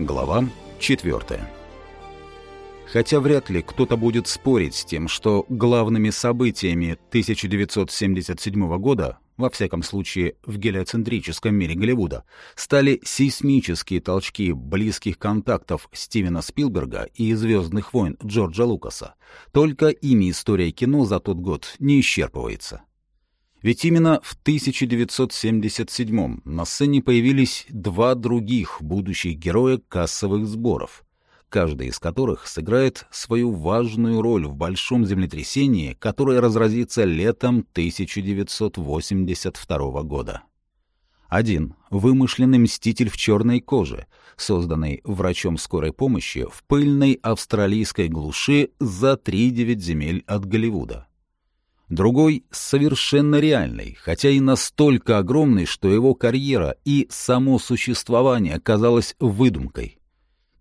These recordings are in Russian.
Глава 4. Хотя вряд ли кто-то будет спорить с тем, что главными событиями 1977 года, во всяком случае в гелиоцентрическом мире Голливуда, стали сейсмические толчки близких контактов Стивена Спилберга и «Звездных войн» Джорджа Лукаса, только ими история кино за тот год не исчерпывается. Ведь именно в 1977 на сцене появились два других будущих героя кассовых сборов, каждый из которых сыграет свою важную роль в большом землетрясении, которое разразится летом 1982 года. Один — вымышленный мститель в черной коже, созданный врачом скорой помощи в пыльной австралийской глуши за 3-9 земель от Голливуда. Другой — совершенно реальный, хотя и настолько огромный, что его карьера и само существование казалось выдумкой.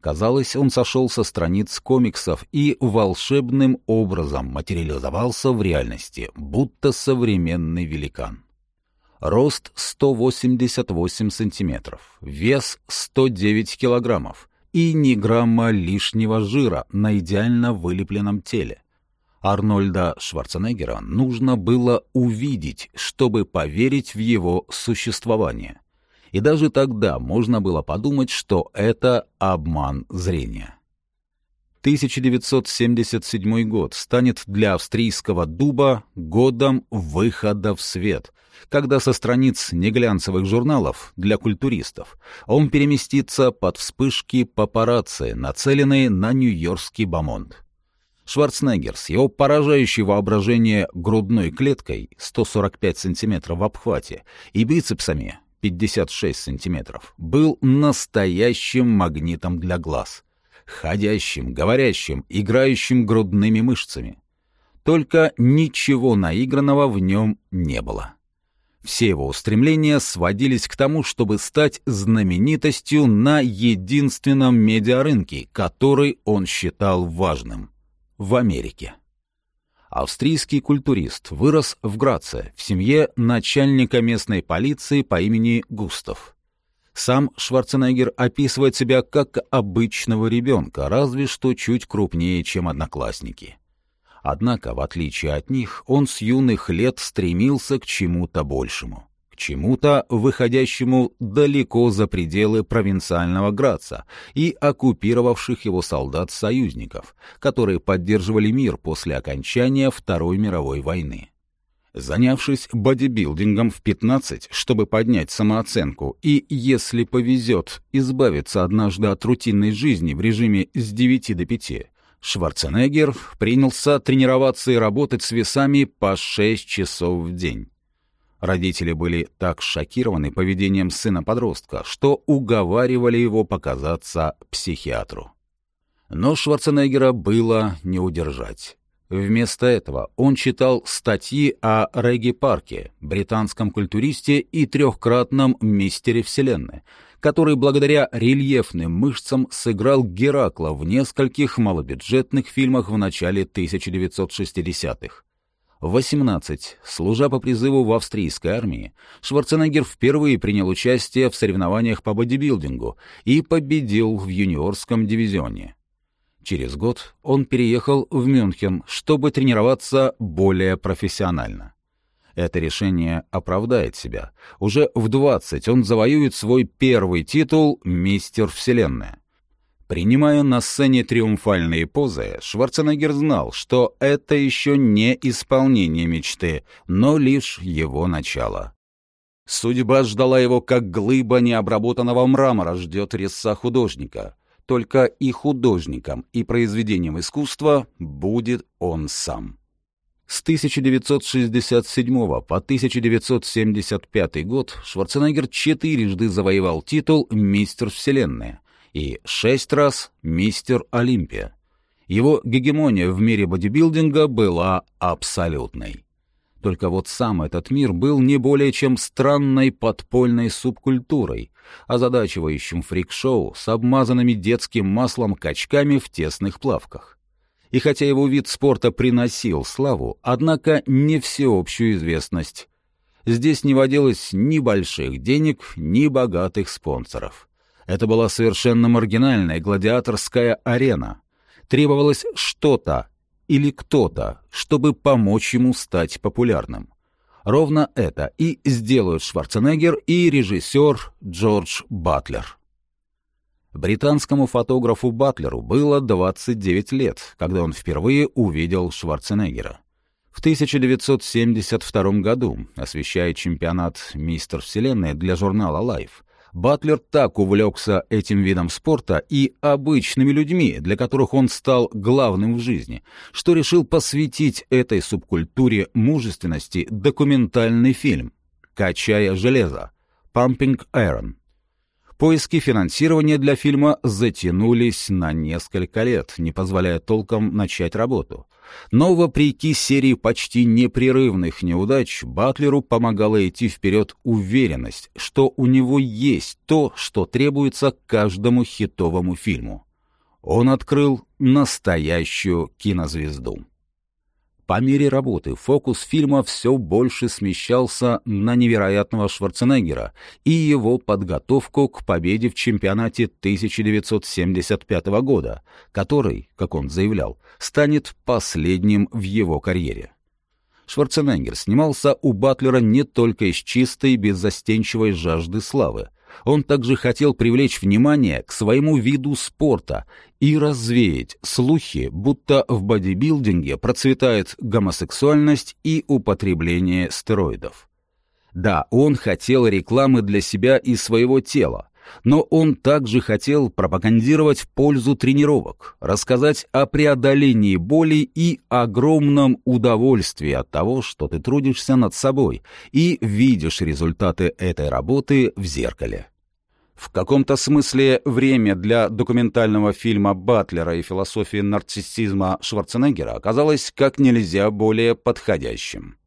Казалось, он сошел со страниц комиксов и волшебным образом материализовался в реальности, будто современный великан. Рост 188 сантиметров, вес 109 килограммов и ни грамма лишнего жира на идеально вылепленном теле. Арнольда Шварценеггера нужно было увидеть, чтобы поверить в его существование. И даже тогда можно было подумать, что это обман зрения. 1977 год станет для австрийского дуба годом выхода в свет, когда со страниц неглянцевых журналов для культуристов он переместится под вспышки папарацци, нацеленные на нью-йоркский бомонд. Шварценеггер с его поражающей воображение грудной клеткой 145 см в обхвате и бицепсами 56 см был настоящим магнитом для глаз, ходящим, говорящим, играющим грудными мышцами. Только ничего наигранного в нем не было. Все его устремления сводились к тому, чтобы стать знаменитостью на единственном медиарынке, который он считал важным — в Америке. Австрийский культурист вырос в Граце в семье начальника местной полиции по имени Густав. Сам Шварценеггер описывает себя как обычного ребенка, разве что чуть крупнее, чем одноклассники. Однако, в отличие от них, он с юных лет стремился к чему-то большему чему-то, выходящему далеко за пределы провинциального Граца и оккупировавших его солдат-союзников, которые поддерживали мир после окончания Второй мировой войны. Занявшись бодибилдингом в 15, чтобы поднять самооценку и, если повезет, избавиться однажды от рутинной жизни в режиме с 9 до 5, Шварценеггер принялся тренироваться и работать с весами по 6 часов в день. Родители были так шокированы поведением сына-подростка, что уговаривали его показаться психиатру. Но Шварценеггера было не удержать. Вместо этого он читал статьи о Регги Парке, британском культуристе и трехкратном мистере Вселенной, который благодаря рельефным мышцам сыграл Геракла в нескольких малобюджетных фильмах в начале 1960-х. 18. Служа по призыву в австрийской армии, Шварценеггер впервые принял участие в соревнованиях по бодибилдингу и победил в юниорском дивизионе. Через год он переехал в Мюнхен, чтобы тренироваться более профессионально. Это решение оправдает себя. Уже в 20 он завоюет свой первый титул «Мистер Вселенная». Принимая на сцене триумфальные позы, Шварценеггер знал, что это еще не исполнение мечты, но лишь его начало. Судьба ждала его, как глыба необработанного мрамора ждет резца художника. Только и художником, и произведением искусства будет он сам. С 1967 по 1975 год Шварценеггер четырежды завоевал титул «Мистер Вселенная», и шесть раз мистер Олимпия. Его гегемония в мире бодибилдинга была абсолютной. Только вот сам этот мир был не более чем странной подпольной субкультурой, озадачивающим фрик-шоу с обмазанными детским маслом качками в тесных плавках. И хотя его вид спорта приносил славу, однако не всеобщую известность. Здесь не водилось ни больших денег, ни богатых спонсоров. Это была совершенно маргинальная гладиаторская арена. Требовалось что-то или кто-то, чтобы помочь ему стать популярным. Ровно это и сделают Шварценеггер и режиссер Джордж Батлер. Британскому фотографу Батлеру было 29 лет, когда он впервые увидел Шварценеггера. В 1972 году, освещая чемпионат «Мистер Вселенной» для журнала Life, Батлер так увлекся этим видом спорта и обычными людьми, для которых он стал главным в жизни, что решил посвятить этой субкультуре мужественности документальный фильм «Качая железо» «Pumping Iron», Поиски финансирования для фильма затянулись на несколько лет, не позволяя толком начать работу. Но вопреки серии почти непрерывных неудач, Батлеру помогала идти вперед уверенность, что у него есть то, что требуется каждому хитовому фильму. Он открыл настоящую кинозвезду. По мере работы фокус фильма все больше смещался на невероятного Шварценеггера и его подготовку к победе в чемпионате 1975 года, который, как он заявлял, станет последним в его карьере. Шварценеггер снимался у Батлера не только из чистой беззастенчивой жажды славы, он также хотел привлечь внимание к своему виду спорта и развеять слухи, будто в бодибилдинге процветает гомосексуальность и употребление стероидов. Да, он хотел рекламы для себя и своего тела, но он также хотел пропагандировать пользу тренировок, рассказать о преодолении боли и огромном удовольствии от того, что ты трудишься над собой и видишь результаты этой работы в зеркале. В каком-то смысле время для документального фильма Батлера и философии нарциссизма Шварценеггера оказалось как нельзя более подходящим.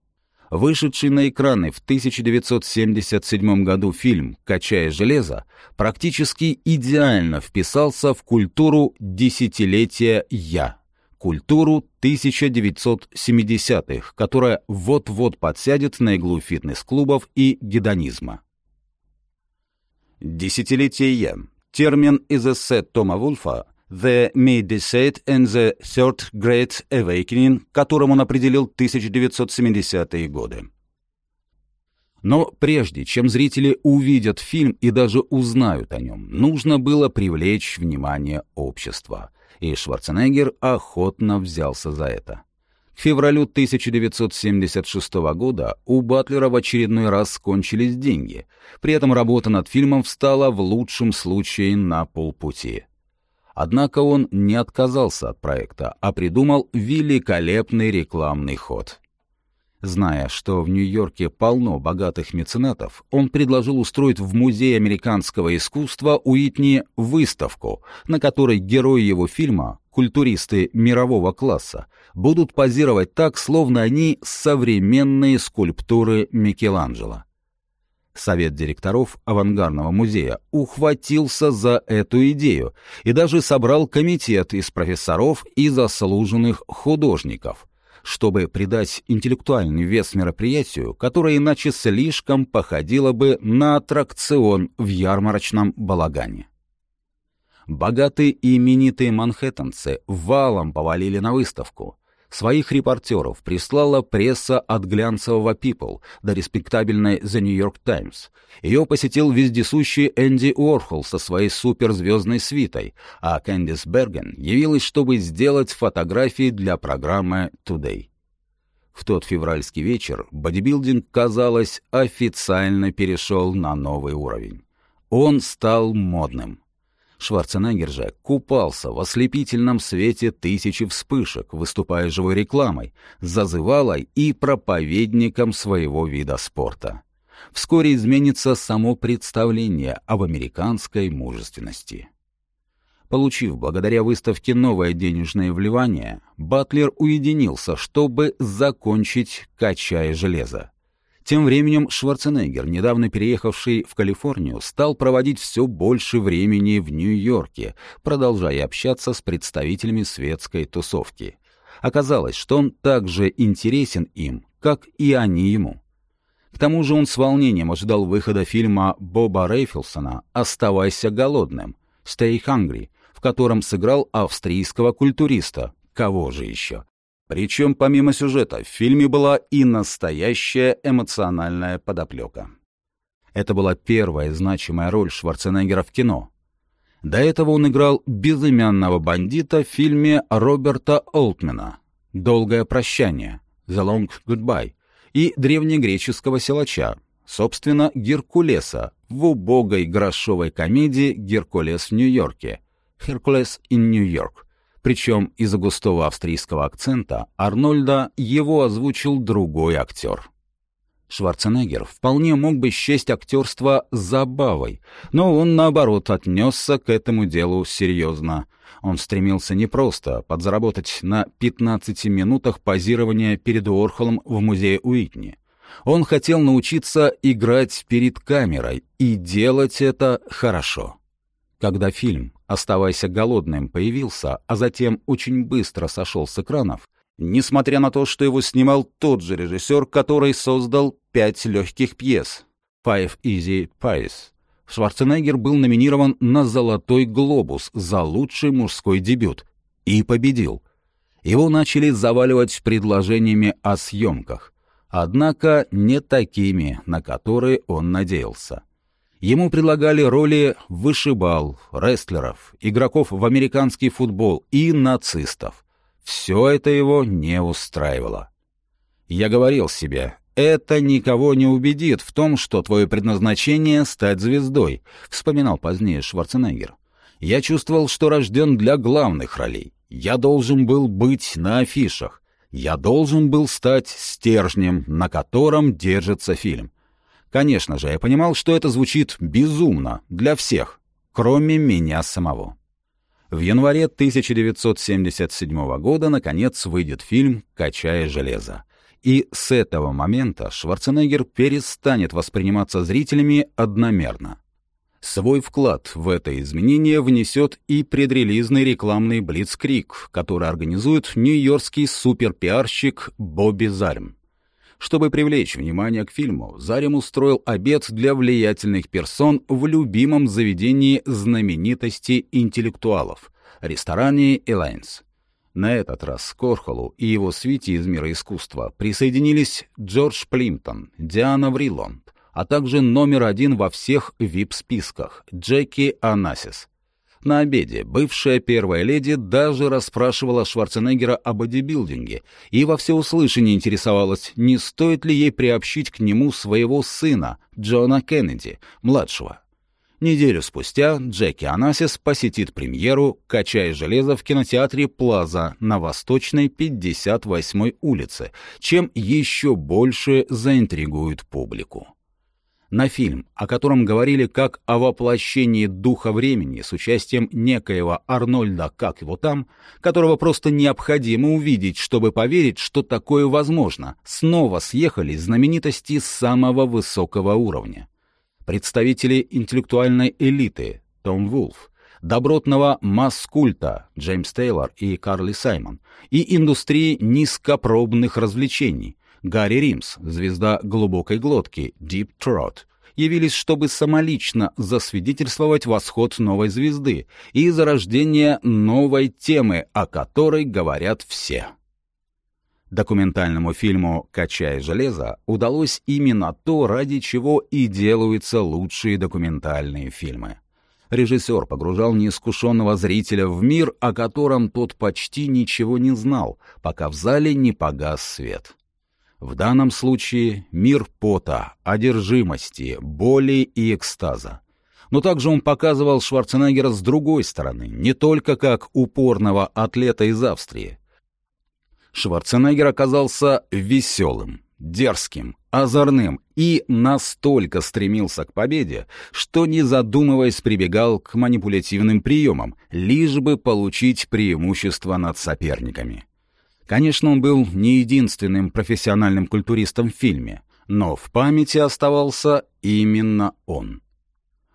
Вышедший на экраны в 1977 году фильм «Качая железо» практически идеально вписался в культуру десятилетия «Я», культуру 1970-х, которая вот-вот подсядет на иглу фитнес-клубов и гедонизма. Десятилетие. Термин из эссе Тома Вульфа «The Medicaid and the Third Great Awakening», которым он определил 1970-е годы. Но прежде чем зрители увидят фильм и даже узнают о нем, нужно было привлечь внимание общества, и Шварценеггер охотно взялся за это. К февралю 1976 года у Батлера в очередной раз кончились деньги. При этом работа над фильмом встала в лучшем случае на полпути. Однако он не отказался от проекта, а придумал великолепный рекламный ход. Зная, что в Нью-Йорке полно богатых меценатов, он предложил устроить в Музее американского искусства Уитни выставку, на которой герои его фильма, культуристы мирового класса, будут позировать так, словно они современные скульптуры Микеланджело. Совет директоров авангардного музея ухватился за эту идею и даже собрал комитет из профессоров и заслуженных художников, чтобы придать интеллектуальный вес мероприятию, которое иначе слишком походило бы на аттракцион в ярмарочном балагане. Богатые и именитые манхэттенцы валом повалили на выставку. Своих репортеров прислала пресса от глянцевого People до респектабельной The New York Times. Ее посетил вездесущий Энди Уорхол со своей суперзвездной свитой, а Кэндис Берген явилась, чтобы сделать фотографии для программы Today. В тот февральский вечер бодибилдинг, казалось, официально перешел на новый уровень. Он стал модным. Шварценеггер же купался в ослепительном свете тысячи вспышек, выступая живой рекламой, зазывалой и проповедником своего вида спорта. Вскоре изменится само представление об американской мужественности. Получив благодаря выставке новое денежное вливание, Батлер уединился, чтобы закончить «Качая железо». Тем временем Шварценеггер, недавно переехавший в Калифорнию, стал проводить все больше времени в Нью-Йорке, продолжая общаться с представителями светской тусовки. Оказалось, что он так же интересен им, как и они ему. К тому же он с волнением ожидал выхода фильма Боба Рейфилсона «Оставайся голодным» «Stay Hungry», в котором сыграл австрийского культуриста. Кого же еще? Причем, помимо сюжета, в фильме была и настоящая эмоциональная подоплека. Это была первая значимая роль Шварценеггера в кино. До этого он играл безымянного бандита в фильме Роберта Олтмена «Долгое прощание» «The Long Goodbye» и древнегреческого силача, собственно, Геркулеса в убогой грошовой комедии «Геркулес в Нью-Йорке» «Hercules in New York», причем из-за густого австрийского акцента Арнольда его озвучил другой актер. Шварценеггер вполне мог бы счесть актерство забавой, но он, наоборот, отнесся к этому делу серьезно. Он стремился не просто подзаработать на 15 минутах позирования перед Уорхолом в музее Уитни. Он хотел научиться играть перед камерой и делать это хорошо. Когда фильм «Оставайся голодным» появился, а затем очень быстро сошел с экранов, несмотря на то, что его снимал тот же режиссер, который создал «Пять легких пьес» «Five Easy Pies». Шварценеггер был номинирован на «Золотой глобус» за лучший мужской дебют и победил. Его начали заваливать предложениями о съемках, однако не такими, на которые он надеялся. Ему предлагали роли вышибал, рестлеров, игроков в американский футбол и нацистов. Все это его не устраивало. Я говорил себе, это никого не убедит в том, что твое предназначение — стать звездой, вспоминал позднее Шварценеггер. Я чувствовал, что рожден для главных ролей. Я должен был быть на афишах. Я должен был стать стержнем, на котором держится фильм. Конечно же, я понимал, что это звучит безумно для всех, кроме меня самого. В январе 1977 года, наконец, выйдет фильм «Качая железо». И с этого момента Шварценеггер перестанет восприниматься зрителями одномерно. Свой вклад в это изменение внесет и предрелизный рекламный блицкрик, который организует нью-йоркский суперпиарщик Бобби Зарм. Чтобы привлечь внимание к фильму, Зарем устроил обед для влиятельных персон в любимом заведении знаменитости интеллектуалов — ресторане «Элайнс». На этот раз к Корхолу и его свите из мира искусства присоединились Джордж Плимптон, Диана Вриланд, а также номер один во всех вип-списках Джеки Анасис. На обеде бывшая первая леди даже расспрашивала Шварценеггера о бодибилдинге и во всеуслышание интересовалась, не стоит ли ей приобщить к нему своего сына, Джона Кеннеди, младшего. Неделю спустя Джеки Анасис посетит премьеру «Качая железо» в кинотеатре «Плаза» на Восточной 58-й улице, чем еще больше заинтригует публику на фильм, о котором говорили как о воплощении духа времени с участием некоего Арнольда, как его там, которого просто необходимо увидеть, чтобы поверить, что такое возможно, снова съехали знаменитости самого высокого уровня. Представители интеллектуальной элиты Том Вулф, добротного масс-культа Джеймс Тейлор и Карли Саймон и индустрии низкопробных развлечений Гарри Римс, звезда глубокой глотки, Deep Throat, явились, чтобы самолично засвидетельствовать восход новой звезды и зарождение новой темы, о которой говорят все. Документальному фильму «Качай железо» удалось именно то, ради чего и делаются лучшие документальные фильмы. Режиссер погружал неискушенного зрителя в мир, о котором тот почти ничего не знал, пока в зале не погас свет. В данном случае мир пота, одержимости, боли и экстаза. Но также он показывал Шварценеггера с другой стороны, не только как упорного атлета из Австрии. Шварценеггер оказался веселым, дерзким, озорным и настолько стремился к победе, что, не задумываясь, прибегал к манипулятивным приемам, лишь бы получить преимущество над соперниками. Конечно, он был не единственным профессиональным культуристом в фильме, но в памяти оставался именно он.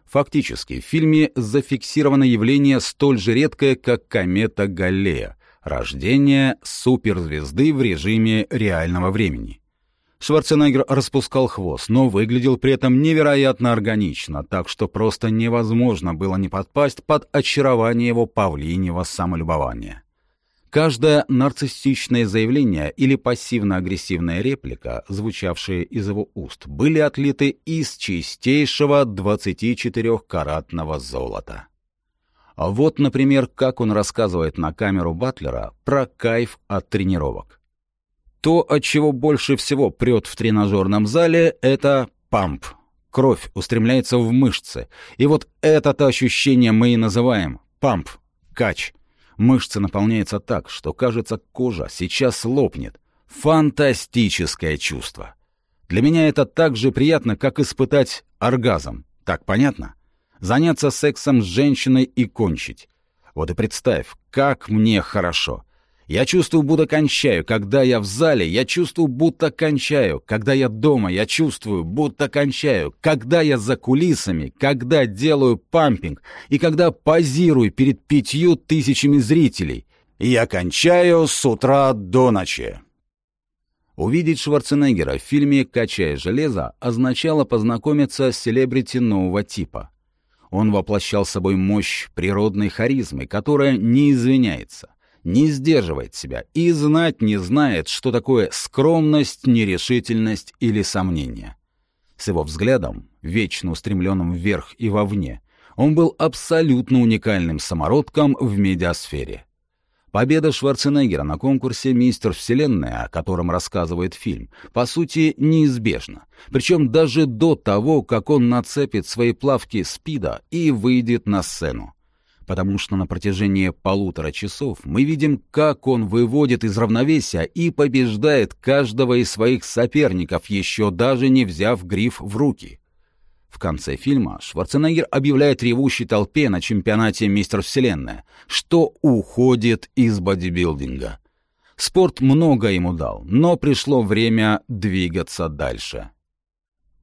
Фактически, в фильме зафиксировано явление столь же редкое, как комета Галлея — рождение суперзвезды в режиме реального времени. Шварценеггер распускал хвост, но выглядел при этом невероятно органично, так что просто невозможно было не подпасть под очарование его павлиньего самолюбования. Каждое нарциссичное заявление или пассивно-агрессивная реплика, звучавшие из его уст, были отлиты из чистейшего 24-каратного золота. А вот, например, как он рассказывает на камеру Батлера про кайф от тренировок. То, от чего больше всего прет в тренажерном зале, это памп. Кровь устремляется в мышцы. И вот это-то ощущение мы и называем памп, кач. Мышцы наполняются так, что, кажется, кожа сейчас лопнет. Фантастическое чувство. Для меня это так же приятно, как испытать оргазм. Так понятно? Заняться сексом с женщиной и кончить. Вот и представь, как мне хорошо. Я чувствую, будто кончаю. Когда я в зале, я чувствую, будто кончаю. Когда я дома, я чувствую, будто кончаю. Когда я за кулисами, когда делаю пампинг и когда позирую перед пятью тысячами зрителей, я кончаю с утра до ночи. Увидеть Шварценеггера в фильме «Качая железо» означало познакомиться с селебрити нового типа. Он воплощал собой мощь природной харизмы, которая не извиняется не сдерживает себя и знать не знает, что такое скромность, нерешительность или сомнение. С его взглядом, вечно устремленным вверх и вовне, он был абсолютно уникальным самородком в медиасфере. Победа Шварценеггера на конкурсе «Мистер Вселенная», о котором рассказывает фильм, по сути, неизбежна. Причем даже до того, как он нацепит свои плавки спида и выйдет на сцену потому что на протяжении полутора часов мы видим, как он выводит из равновесия и побеждает каждого из своих соперников, еще даже не взяв гриф в руки. В конце фильма Шварценеггер объявляет ревущей толпе на чемпионате «Мистер Вселенная», что уходит из бодибилдинга. Спорт много ему дал, но пришло время двигаться дальше.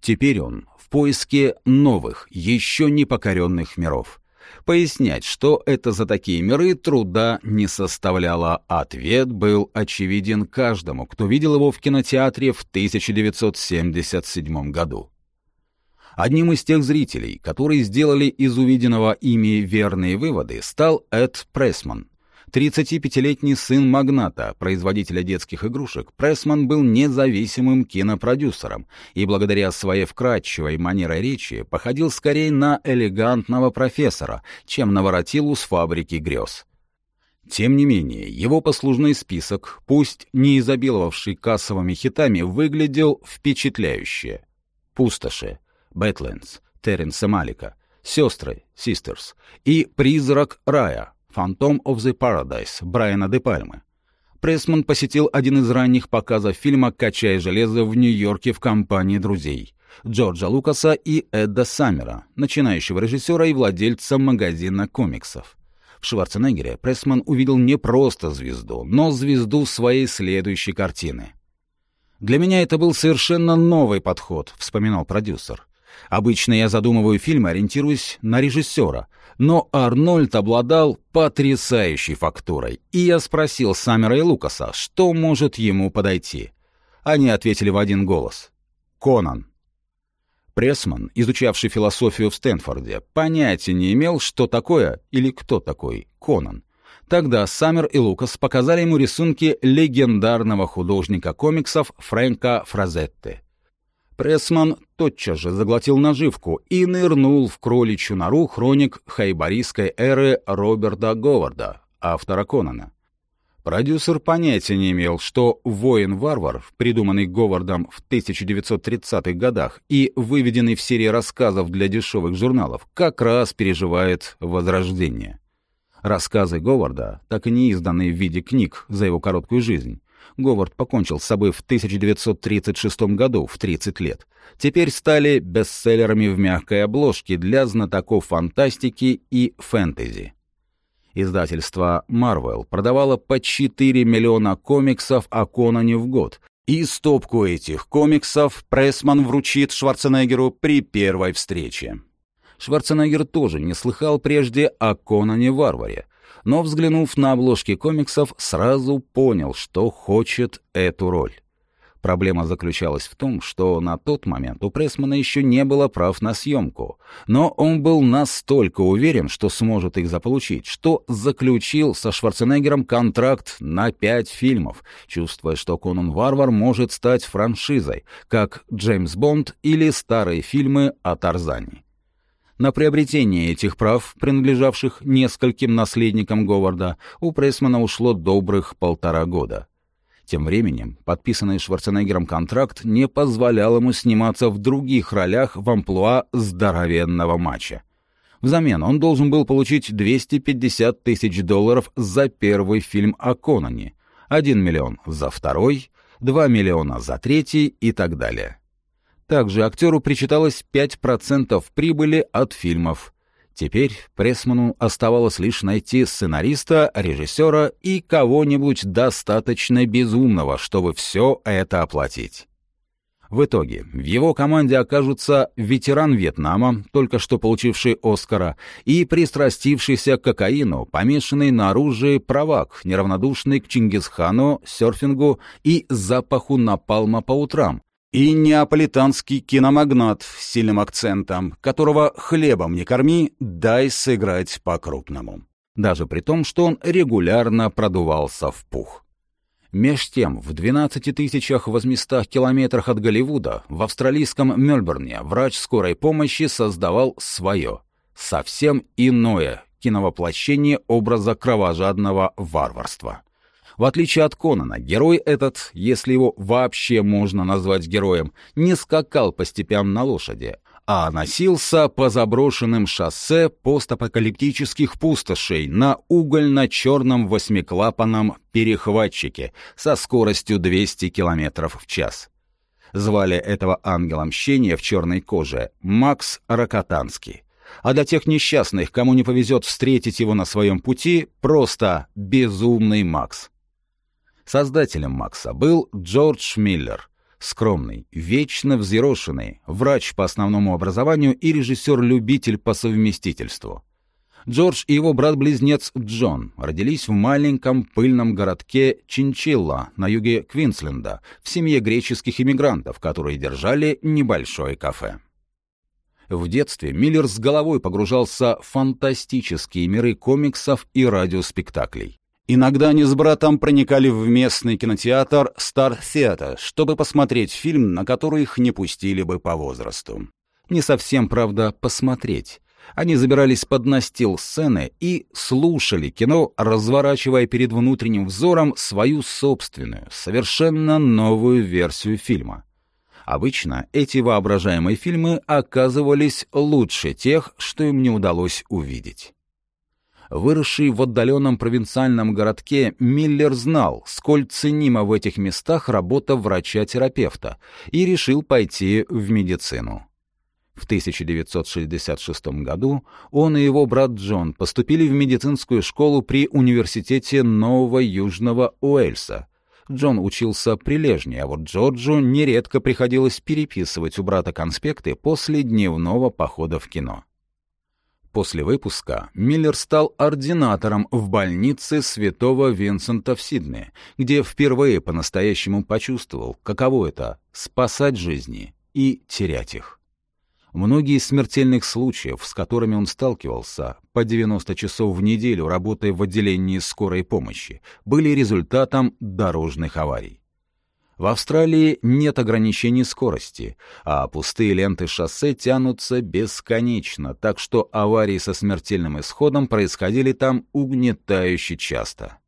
Теперь он в поиске новых, еще не покоренных миров — Пояснять, что это за такие миры, труда не составляло. Ответ был очевиден каждому, кто видел его в кинотеатре в 1977 году. Одним из тех зрителей, которые сделали из увиденного ими верные выводы, стал Эд Прессман, 35-летний сын магната, производителя детских игрушек, Прессман был независимым кинопродюсером и благодаря своей вкрадчивой манере речи походил скорее на элегантного профессора, чем на воротилу с фабрики грез. Тем не менее, его послужной список, пусть не изобиловавший кассовыми хитами, выглядел впечатляюще. «Пустоши», «Badlands», Терренса Малика, «Сестры», «Sisters» и «Призрак рая», «Phantom of the Paradise» Брайана де Пальмы. Прессман посетил один из ранних показов фильма «Качай железо» в Нью-Йорке в компании друзей Джорджа Лукаса и Эда Саммера, начинающего режиссера и владельца магазина комиксов. В Шварценеггере Прессман увидел не просто звезду, но звезду своей следующей картины. «Для меня это был совершенно новый подход», — вспоминал продюсер. Обычно я задумываю фильмы, ориентируясь на режиссера, но Арнольд обладал потрясающей фактурой, и я спросил Саммера и Лукаса, что может ему подойти. Они ответили в один голос. «Конан». Прессман, изучавший философию в Стэнфорде, понятия не имел, что такое или кто такой Конан. Тогда Саммер и Лукас показали ему рисунки легендарного художника комиксов Фрэнка Фразетте. Прессман тотчас же заглотил наживку и нырнул в кроличью нору хроник хайбарийской эры Роберта Говарда, автора Конана. Продюсер понятия не имел, что «Воин-варвар», придуманный Говардом в 1930-х годах и выведенный в серии рассказов для дешевых журналов, как раз переживает возрождение. Рассказы Говарда, так и не изданные в виде книг за его короткую жизнь, Говард покончил с собой в 1936 году, в 30 лет, теперь стали бестселлерами в мягкой обложке для знатоков фантастики и фэнтези. Издательство Marvel продавало по 4 миллиона комиксов о Конане в год, и стопку этих комиксов Прессман вручит Шварценеггеру при первой встрече. Шварценеггер тоже не слыхал прежде о Конане-варваре, но, взглянув на обложки комиксов, сразу понял, что хочет эту роль. Проблема заключалась в том, что на тот момент у Прессмана еще не было прав на съемку, но он был настолько уверен, что сможет их заполучить, что заключил со Шварценеггером контракт на пять фильмов, чувствуя, что Конан Варвар может стать франшизой, как Джеймс Бонд или старые фильмы о Тарзане. На приобретение этих прав, принадлежавших нескольким наследникам Говарда, у Прессмана ушло добрых полтора года — тем временем, подписанный Шварценеггером контракт не позволял ему сниматься в других ролях в амплуа здоровенного матча. Взамен он должен был получить 250 тысяч долларов за первый фильм о Конане, 1 миллион за второй, 2 миллиона за третий и так далее. Также актеру причиталось 5% прибыли от фильмов, Теперь Прессману оставалось лишь найти сценариста, режиссера и кого-нибудь достаточно безумного, чтобы все это оплатить. В итоге в его команде окажутся ветеран Вьетнама, только что получивший Оскара, и пристрастившийся к кокаину, помешанный на оружии правак, неравнодушный к Чингисхану, серфингу и запаху напалма по утрам, и неаполитанский киномагнат с сильным акцентом, которого хлебом не корми, дай сыграть по-крупному. Даже при том, что он регулярно продувался в пух. Меж тем, в 12 тысячах 800 километрах от Голливуда, в австралийском Мельбурне, врач скорой помощи создавал свое, совсем иное киновоплощение образа кровожадного варварства — в отличие от Конана, герой этот, если его вообще можно назвать героем, не скакал по степям на лошади, а носился по заброшенным шоссе постапокалиптических пустошей на угольно-черном восьмиклапанном перехватчике со скоростью 200 км в час. Звали этого ангела мщения в черной коже Макс Рокотанский. А для тех несчастных, кому не повезет встретить его на своем пути, просто безумный Макс. Создателем Макса был Джордж Миллер, скромный, вечно взъерошенный, врач по основному образованию и режиссер-любитель по совместительству. Джордж и его брат-близнец Джон родились в маленьком пыльном городке Чинчилла на юге Квинсленда в семье греческих иммигрантов, которые держали небольшое кафе. В детстве Миллер с головой погружался в фантастические миры комиксов и радиоспектаклей. Иногда они с братом проникали в местный кинотеатр Star Theater, чтобы посмотреть фильм, на который их не пустили бы по возрасту. Не совсем, правда, посмотреть. Они забирались под настил сцены и слушали кино, разворачивая перед внутренним взором свою собственную, совершенно новую версию фильма. Обычно эти воображаемые фильмы оказывались лучше тех, что им не удалось увидеть. Выросший в отдаленном провинциальном городке, Миллер знал, сколь ценима в этих местах работа врача-терапевта, и решил пойти в медицину. В 1966 году он и его брат Джон поступили в медицинскую школу при Университете Нового Южного Уэльса. Джон учился прилежнее, а вот Джорджу нередко приходилось переписывать у брата конспекты после дневного похода в кино. После выпуска Миллер стал ординатором в больнице святого Винсента в Сиднее, где впервые по-настоящему почувствовал, каково это — спасать жизни и терять их. Многие из смертельных случаев, с которыми он сталкивался, по 90 часов в неделю работая в отделении скорой помощи, были результатом дорожных аварий. В Австралии нет ограничений скорости, а пустые ленты шоссе тянутся бесконечно, так что аварии со смертельным исходом происходили там угнетающе часто.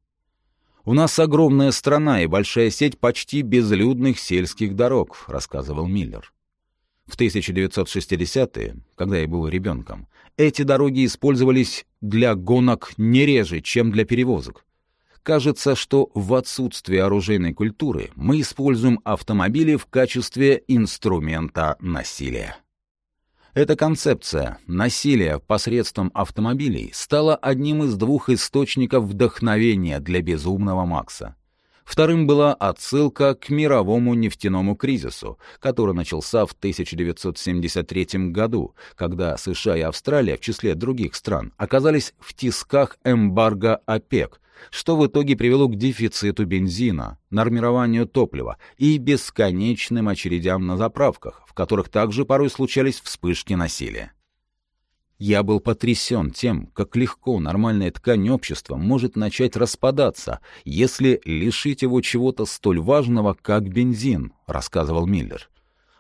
«У нас огромная страна и большая сеть почти безлюдных сельских дорог», — рассказывал Миллер. В 1960-е, когда я был ребенком, эти дороги использовались для гонок не реже, чем для перевозок. Кажется, что в отсутствие оружейной культуры мы используем автомобили в качестве инструмента насилия. Эта концепция насилия посредством автомобилей стала одним из двух источников вдохновения для безумного Макса. Вторым была отсылка к мировому нефтяному кризису, который начался в 1973 году, когда США и Австралия, в числе других стран, оказались в тисках эмбарго ОПЕК, что в итоге привело к дефициту бензина, нормированию топлива и бесконечным очередям на заправках, в которых также порой случались вспышки насилия. Я был потрясен тем, как легко нормальная ткань общества может начать распадаться, если лишить его чего-то столь важного, как бензин, рассказывал Миллер.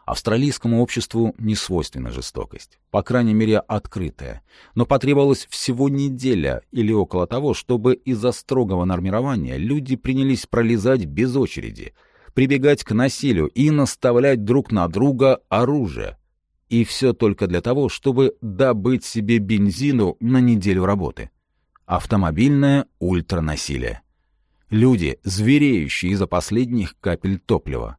Австралийскому обществу не свойственна жестокость, по крайней мере открытая, но потребовалась всего неделя или около того, чтобы из-за строгого нормирования люди принялись пролезать без очереди, прибегать к насилию и наставлять друг на друга оружие, и все только для того, чтобы добыть себе бензину на неделю работы. Автомобильное ультранасилие. Люди, звереющие из-за последних капель топлива.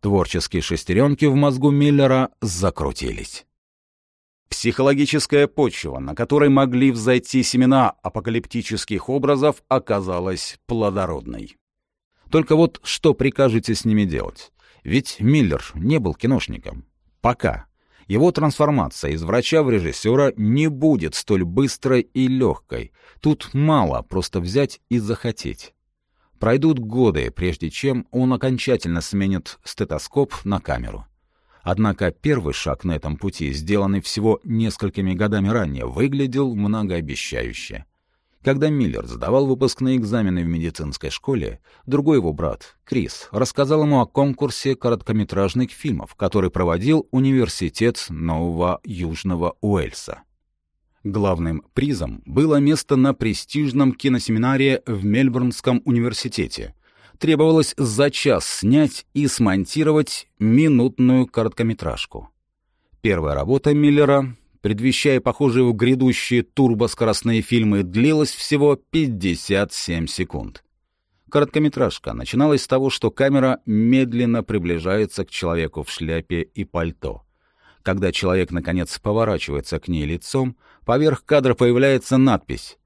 Творческие шестеренки в мозгу Миллера закрутились. Психологическая почва, на которой могли взойти семена апокалиптических образов, оказалась плодородной. Только вот что прикажете с ними делать? Ведь Миллер не был киношником. Пока. Его трансформация из врача в режиссера не будет столь быстрой и легкой. Тут мало просто взять и захотеть. Пройдут годы, прежде чем он окончательно сменит стетоскоп на камеру. Однако первый шаг на этом пути, сделанный всего несколькими годами ранее, выглядел многообещающе. Когда Миллер сдавал выпускные экзамены в медицинской школе, другой его брат, Крис, рассказал ему о конкурсе короткометражных фильмов, который проводил Университет Нового Южного Уэльса. Главным призом было место на престижном киносеминаре в Мельбурнском университете. Требовалось за час снять и смонтировать минутную короткометражку. Первая работа Миллера предвещая похожие в грядущие турбоскоростные фильмы, длилась всего 57 секунд. Короткометражка начиналась с того, что камера медленно приближается к человеку в шляпе и пальто. Когда человек, наконец, поворачивается к ней лицом, поверх кадра появляется надпись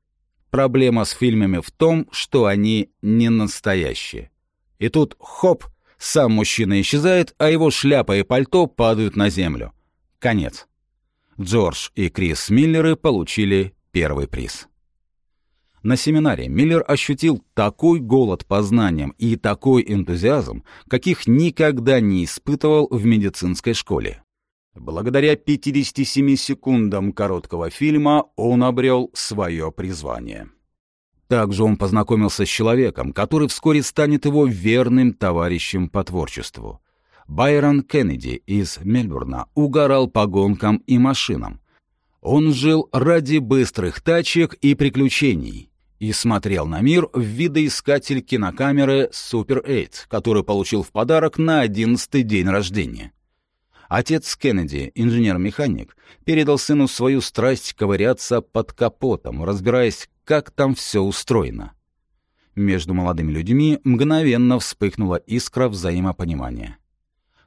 «Проблема с фильмами в том, что они не настоящие». И тут, хоп, сам мужчина исчезает, а его шляпа и пальто падают на землю. Конец. Джордж и Крис Миллеры получили первый приз. На семинаре Миллер ощутил такой голод по знаниям и такой энтузиазм, каких никогда не испытывал в медицинской школе. Благодаря 57 секундам короткого фильма он обрел свое призвание. Также он познакомился с человеком, который вскоре станет его верным товарищем по творчеству. Байрон Кеннеди из Мельбурна угорал по гонкам и машинам. Он жил ради быстрых тачек и приключений и смотрел на мир в видоискатель кинокамеры Super 8, который получил в подарок на одиннадцатый день рождения. Отец Кеннеди, инженер-механик, передал сыну свою страсть ковыряться под капотом, разбираясь, как там все устроено. Между молодыми людьми мгновенно вспыхнула искра взаимопонимания.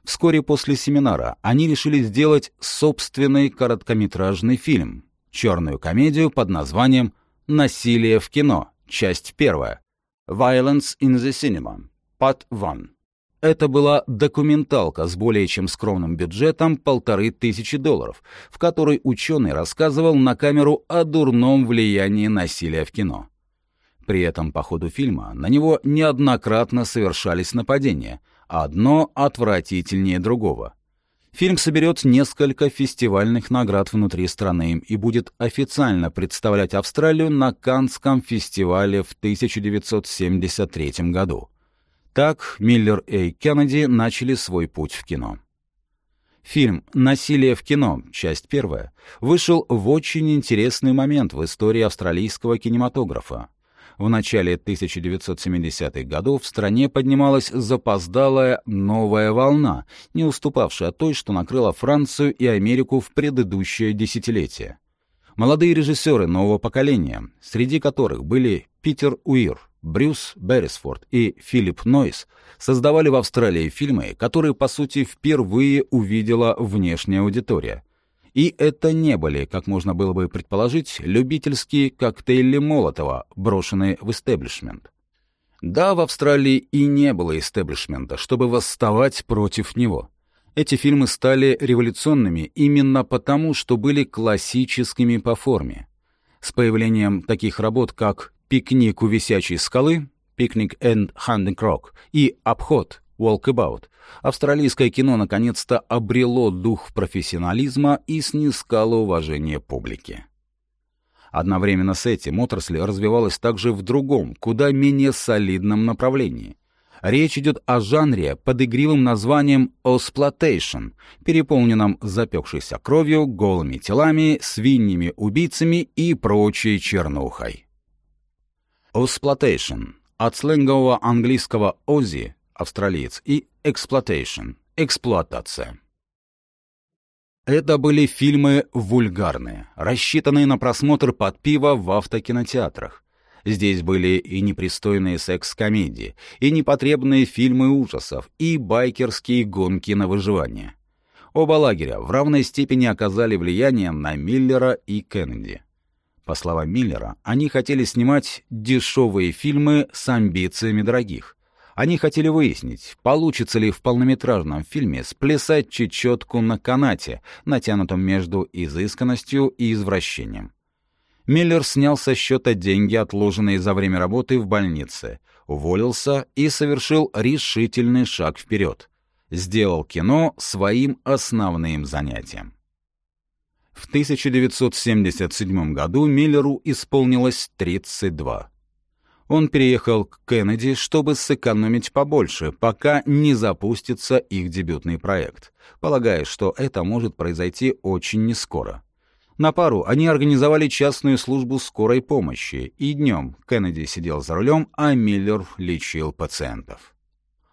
Вскоре после семинара они решили сделать собственный короткометражный фильм, черную комедию под названием «Насилие в кино», часть первая, «Violence in the Cinema», part one. Это была документалка с более чем скромным бюджетом полторы тысячи долларов, в которой ученый рассказывал на камеру о дурном влиянии насилия в кино. При этом по ходу фильма на него неоднократно совершались нападения — Одно отвратительнее другого. Фильм соберет несколько фестивальных наград внутри страны и будет официально представлять Австралию на Канском фестивале в 1973 году. Так Миллер и Кеннеди начали свой путь в кино. Фильм «Насилие в кино», часть первая, вышел в очень интересный момент в истории австралийского кинематографа. В начале 1970-х годов в стране поднималась запоздалая новая волна, не уступавшая той, что накрыла Францию и Америку в предыдущее десятилетие. Молодые режиссеры нового поколения, среди которых были Питер Уир, Брюс Беррисфорд и Филипп Нойс, создавали в Австралии фильмы, которые, по сути, впервые увидела внешняя аудитория. И это не были, как можно было бы предположить, любительские коктейли Молотова, брошенные в истеблишмент. Да, в Австралии и не было истеблишмента, чтобы восставать против него. Эти фильмы стали революционными именно потому, что были классическими по форме. С появлением таких работ, как «Пикник у висячей скалы», «Пикник and Hunting Rock» и «Обход» «Walkabout», австралийское кино наконец-то обрело дух профессионализма и снискало уважение публики. Одновременно с этим отрасль развивалась также в другом, куда менее солидном направлении. Речь идет о жанре под игривым названием «осплотейшн», переполненном запекшейся кровью, голыми телами, свиньями-убийцами и прочей чернухой. «Ozploitation» от сленгового английского «Aussie» — австралиец и «exploitation» — эксплуатация. Это были фильмы вульгарные, рассчитанные на просмотр под пиво в автокинотеатрах. Здесь были и непристойные секс-комедии, и непотребные фильмы ужасов, и байкерские гонки на выживание. Оба лагеря в равной степени оказали влияние на Миллера и Кеннеди. По словам Миллера, они хотели снимать дешевые фильмы с амбициями дорогих. Они хотели выяснить, получится ли в полнометражном фильме сплясать чечетку на канате, натянутом между изысканностью и извращением. Миллер снял со счета деньги, отложенные за время работы в больнице, уволился и совершил решительный шаг вперед. Сделал кино своим основным занятием. В 1977 году Миллеру исполнилось 32 он переехал к Кеннеди, чтобы сэкономить побольше, пока не запустится их дебютный проект, полагая, что это может произойти очень нескоро. На пару они организовали частную службу скорой помощи, и днем Кеннеди сидел за рулем, а Миллер лечил пациентов.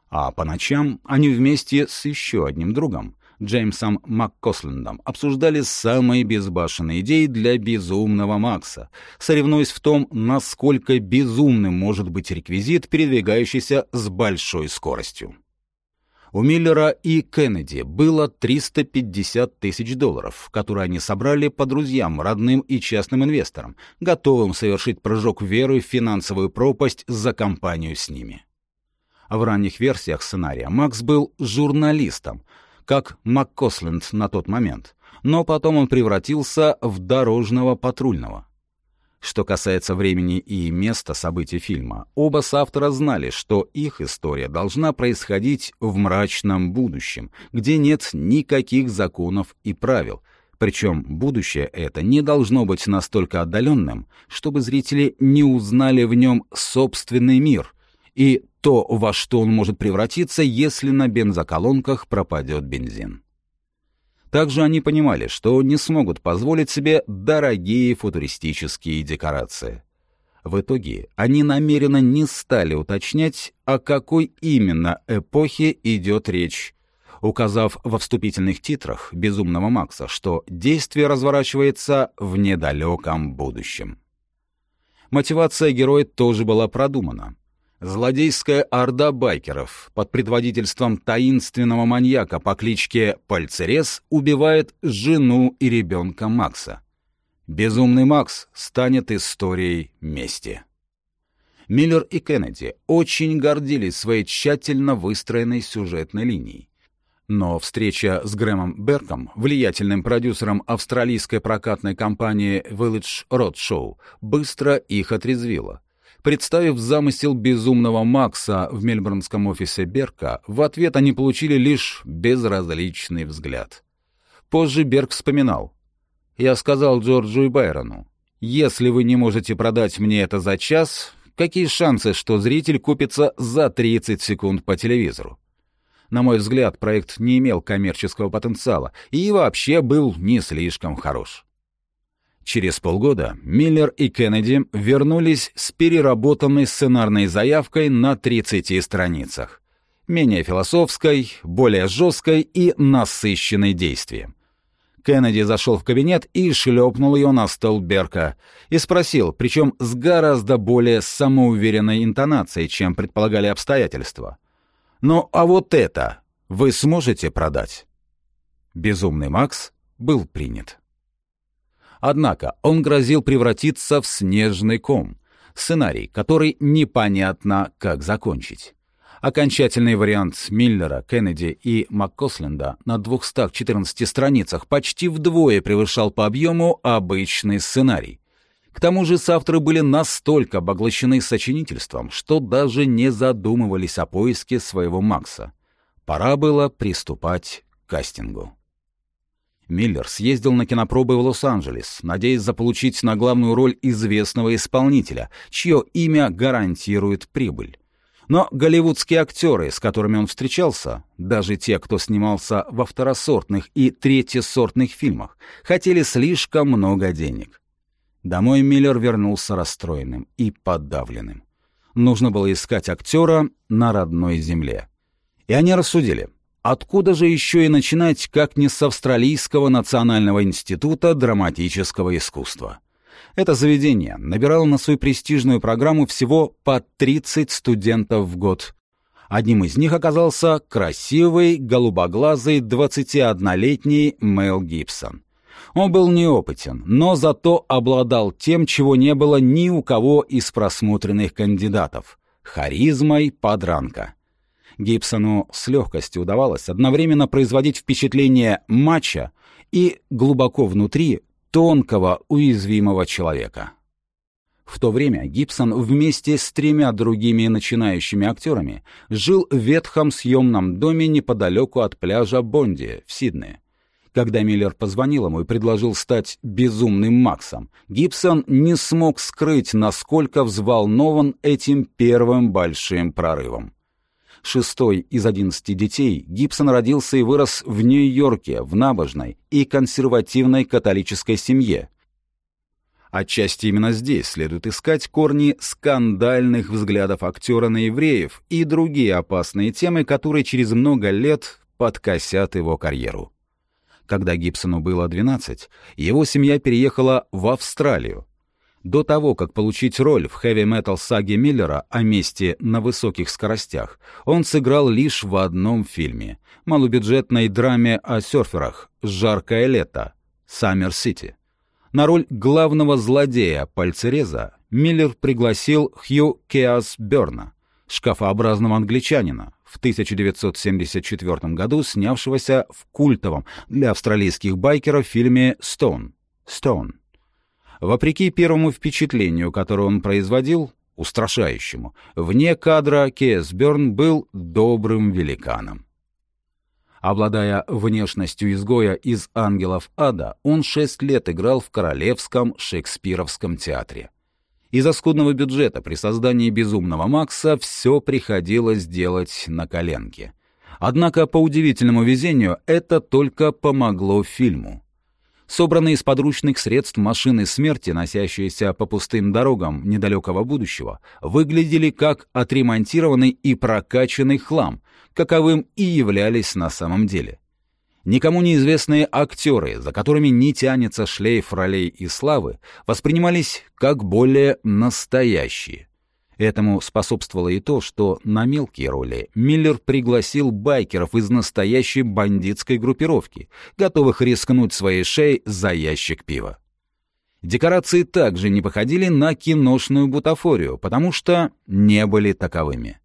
А по ночам они вместе с еще одним другом, Джеймсом МакКослендом обсуждали самые безбашенные идеи для безумного Макса, соревнуясь в том, насколько безумным может быть реквизит, передвигающийся с большой скоростью. У Миллера и Кеннеди было 350 тысяч долларов, которые они собрали по друзьям, родным и частным инвесторам, готовым совершить прыжок веры в финансовую пропасть за компанию с ними. В ранних версиях сценария Макс был журналистом, как МакКосленд на тот момент, но потом он превратился в дорожного патрульного. Что касается времени и места событий фильма, оба соавтора знали, что их история должна происходить в мрачном будущем, где нет никаких законов и правил, причем будущее это не должно быть настолько отдаленным, чтобы зрители не узнали в нем собственный мир, и то, во что он может превратиться, если на бензоколонках пропадет бензин. Также они понимали, что не смогут позволить себе дорогие футуристические декорации. В итоге они намеренно не стали уточнять, о какой именно эпохе идет речь, указав во вступительных титрах «Безумного Макса», что действие разворачивается в недалеком будущем. Мотивация героя тоже была продумана. Злодейская орда байкеров под предводительством таинственного маньяка по кличке Пальцерез убивает жену и ребенка Макса. Безумный Макс станет историей мести. Миллер и Кеннеди очень гордились своей тщательно выстроенной сюжетной линией. Но встреча с Грэмом Берком, влиятельным продюсером австралийской прокатной компании Village Roadshow, быстро их отрезвила. Представив замысел безумного Макса в мельбурнском офисе Берка, в ответ они получили лишь безразличный взгляд. Позже Берг вспоминал. «Я сказал Джорджу и Байрону, если вы не можете продать мне это за час, какие шансы, что зритель купится за 30 секунд по телевизору? На мой взгляд, проект не имел коммерческого потенциала и вообще был не слишком хорош. Через полгода Миллер и Кеннеди вернулись с переработанной сценарной заявкой на 30 страницах. Менее философской, более жесткой и насыщенной действием. Кеннеди зашел в кабинет и шлепнул ее на стол Берка и спросил, причем с гораздо более самоуверенной интонацией, чем предполагали обстоятельства. «Ну а вот это вы сможете продать?» Безумный Макс был принят. Однако он грозил превратиться в снежный ком. Сценарий, который непонятно, как закончить. Окончательный вариант Миллера, Кеннеди и МакКосленда на 214 страницах почти вдвое превышал по объему обычный сценарий. К тому же соавторы были настолько обоглощены сочинительством, что даже не задумывались о поиске своего Макса. Пора было приступать к кастингу. Миллер съездил на кинопробы в Лос-Анджелес, надеясь заполучить на главную роль известного исполнителя, чье имя гарантирует прибыль. Но голливудские актеры, с которыми он встречался, даже те, кто снимался во второсортных и третьесортных фильмах, хотели слишком много денег. Домой Миллер вернулся расстроенным и подавленным. Нужно было искать актера на родной земле. И они рассудили, откуда же еще и начинать, как не с Австралийского национального института драматического искусства. Это заведение набирало на свою престижную программу всего по 30 студентов в год. Одним из них оказался красивый, голубоглазый 21-летний Мэл Гибсон. Он был неопытен, но зато обладал тем, чего не было ни у кого из просмотренных кандидатов — харизмой подранка. Гибсону с легкостью удавалось одновременно производить впечатление матча и глубоко внутри тонкого, уязвимого человека. В то время Гибсон вместе с тремя другими начинающими актерами жил в ветхом съемном доме неподалеку от пляжа Бонди в Сиднее. Когда Миллер позвонил ему и предложил стать безумным Максом, Гибсон не смог скрыть, насколько взволнован этим первым большим прорывом. Шестой из одиннадцати детей, Гибсон родился и вырос в Нью-Йорке в набожной и консервативной католической семье. Отчасти именно здесь следует искать корни скандальных взглядов актера на евреев и другие опасные темы, которые через много лет подкосят его карьеру. Когда Гибсону было 12, его семья переехала в Австралию. До того, как получить роль в хэви-метал саге Миллера о месте на высоких скоростях, он сыграл лишь в одном фильме — малобюджетной драме о серферах «Жаркое лето» «Саммер Сити». На роль главного злодея пальцереза Миллер пригласил Хью Кеас Берна, шкафообразного англичанина, в 1974 году снявшегося в культовом для австралийских байкеров фильме «Стоун». «Стоун». Вопреки первому впечатлению, которое он производил, устрашающему, вне кадра Кейс Бёрн был добрым великаном. Обладая внешностью изгоя из «Ангелов ада», он шесть лет играл в Королевском Шекспировском театре. Из-за скудного бюджета при создании «Безумного Макса» все приходилось делать на коленке. Однако, по удивительному везению, это только помогло фильму. Собранные из подручных средств машины смерти, носящиеся по пустым дорогам недалекого будущего, выглядели как отремонтированный и прокачанный хлам, каковым и являлись на самом деле. Никому неизвестные актеры, за которыми не тянется шлейф ролей и славы, воспринимались как более настоящие. Этому способствовало и то, что на мелкие роли Миллер пригласил байкеров из настоящей бандитской группировки, готовых рискнуть своей шеей за ящик пива. Декорации также не походили на киношную бутафорию, потому что не были таковыми.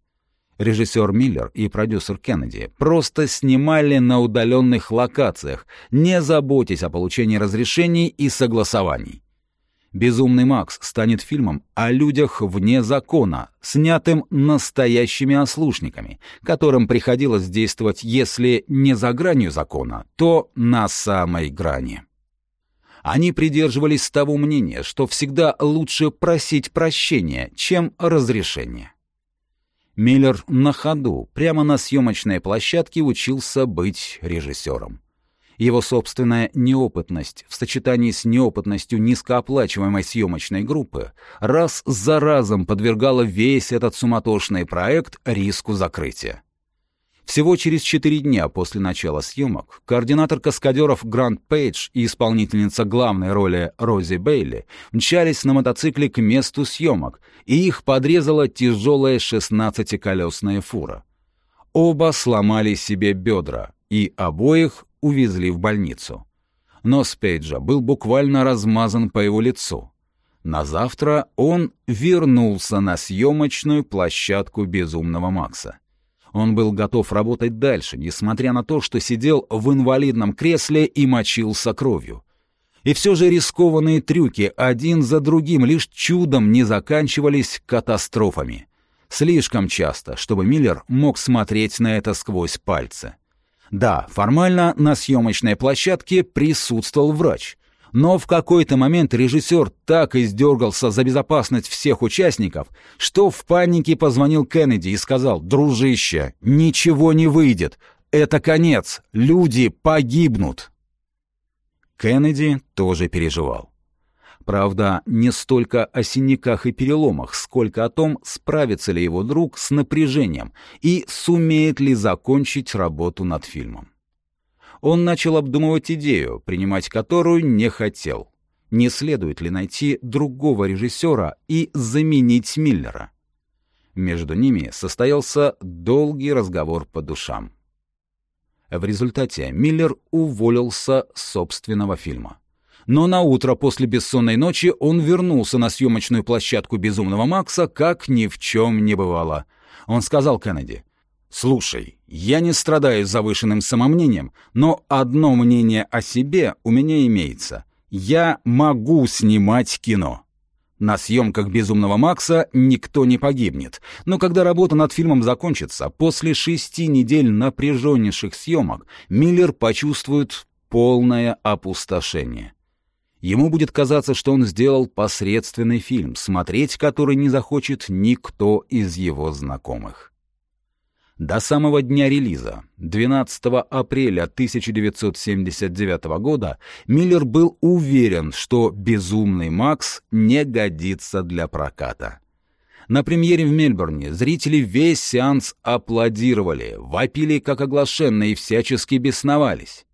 Режиссер Миллер и продюсер Кеннеди просто снимали на удаленных локациях, не заботясь о получении разрешений и согласований. «Безумный Макс» станет фильмом о людях вне закона, снятым настоящими ослушниками, которым приходилось действовать, если не за гранью закона, то на самой грани. Они придерживались того мнения, что всегда лучше просить прощения, чем разрешения. Миллер на ходу, прямо на съемочной площадке, учился быть режиссером. Его собственная неопытность в сочетании с неопытностью низкооплачиваемой съемочной группы раз за разом подвергала весь этот суматошный проект риску закрытия. Всего через четыре дня после начала съемок координатор каскадеров Грант Пейдж и исполнительница главной роли Рози Бейли мчались на мотоцикле к месту съемок, и их подрезала тяжелая шестнадцатиколесная фура. Оба сломали себе бедра, и обоих увезли в больницу. Нос Пейджа был буквально размазан по его лицу. На завтра он вернулся на съемочную площадку «Безумного Макса». Он был готов работать дальше, несмотря на то, что сидел в инвалидном кресле и мочился кровью. И все же рискованные трюки один за другим лишь чудом не заканчивались катастрофами. Слишком часто, чтобы Миллер мог смотреть на это сквозь пальцы. Да, формально на съемочной площадке присутствовал врач, но в какой-то момент режиссер так издергался за безопасность всех участников, что в панике позвонил Кеннеди и сказал «Дружище, ничего не выйдет, это конец, люди погибнут». Кеннеди тоже переживал. Правда, не столько о синяках и переломах, сколько о том, справится ли его друг с напряжением и сумеет ли закончить работу над фильмом. Он начал обдумывать идею, принимать которую не хотел. Не следует ли найти другого режиссера и заменить Миллера? Между ними состоялся долгий разговор по душам. В результате Миллер уволился с собственного фильма. Но на утро после бессонной ночи он вернулся на съемочную площадку «Безумного Макса», как ни в чем не бывало. Он сказал Кеннеди, «Слушай, я не страдаю завышенным самомнением, но одно мнение о себе у меня имеется. Я могу снимать кино». На съемках «Безумного Макса» никто не погибнет, но когда работа над фильмом закончится, после шести недель напряженнейших съемок, Миллер почувствует полное опустошение. Ему будет казаться, что он сделал посредственный фильм, смотреть который не захочет никто из его знакомых. До самого дня релиза, 12 апреля 1979 года, Миллер был уверен, что «Безумный Макс» не годится для проката. На премьере в Мельбурне зрители весь сеанс аплодировали, вопили как оглашенные и всячески бесновались.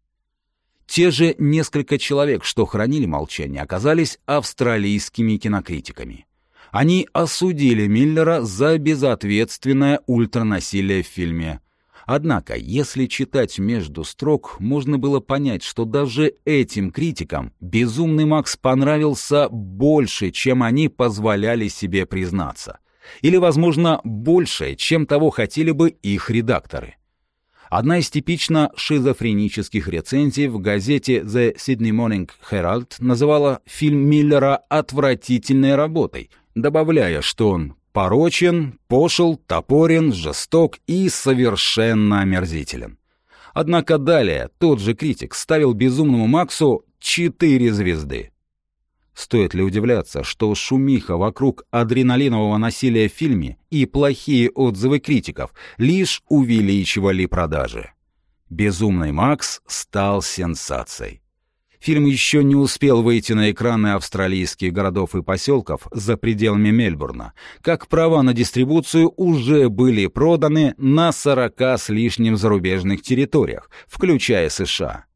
Те же несколько человек, что хранили молчание, оказались австралийскими кинокритиками. Они осудили Миллера за безответственное ультранасилие в фильме. Однако, если читать между строк, можно было понять, что даже этим критикам «Безумный Макс» понравился больше, чем они позволяли себе признаться. Или, возможно, больше, чем того хотели бы их редакторы. Одна из типично шизофренических рецензий в газете The Sydney Morning Herald называла фильм Миллера «отвратительной работой», добавляя, что он порочен, пошел, топорен, жесток и совершенно омерзителен. Однако далее тот же критик ставил «Безумному Максу» четыре звезды. Стоит ли удивляться, что шумиха вокруг адреналинового насилия в фильме и плохие отзывы критиков лишь увеличивали продажи? «Безумный Макс» стал сенсацией. Фильм еще не успел выйти на экраны австралийских городов и поселков за пределами Мельбурна, как права на дистрибуцию уже были проданы на 40 с лишним зарубежных территориях, включая США.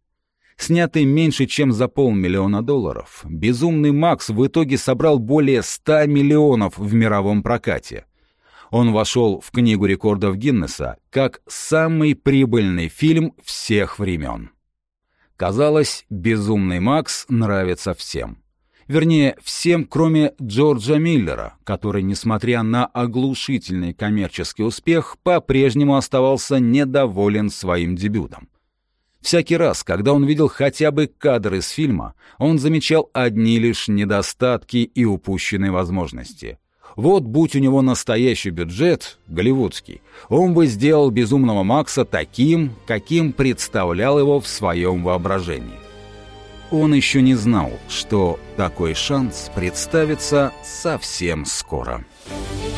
Снятый меньше, чем за полмиллиона долларов, «Безумный Макс» в итоге собрал более 100 миллионов в мировом прокате. Он вошел в Книгу рекордов Гиннесса как самый прибыльный фильм всех времен. Казалось, «Безумный Макс» нравится всем. Вернее, всем, кроме Джорджа Миллера, который, несмотря на оглушительный коммерческий успех, по-прежнему оставался недоволен своим дебютом. Всякий раз, когда он видел хотя бы кадры из фильма, он замечал одни лишь недостатки и упущенные возможности. Вот будь у него настоящий бюджет, голливудский, он бы сделал «Безумного Макса» таким, каким представлял его в своем воображении. Он еще не знал, что такой шанс представится совсем скоро. «Связь»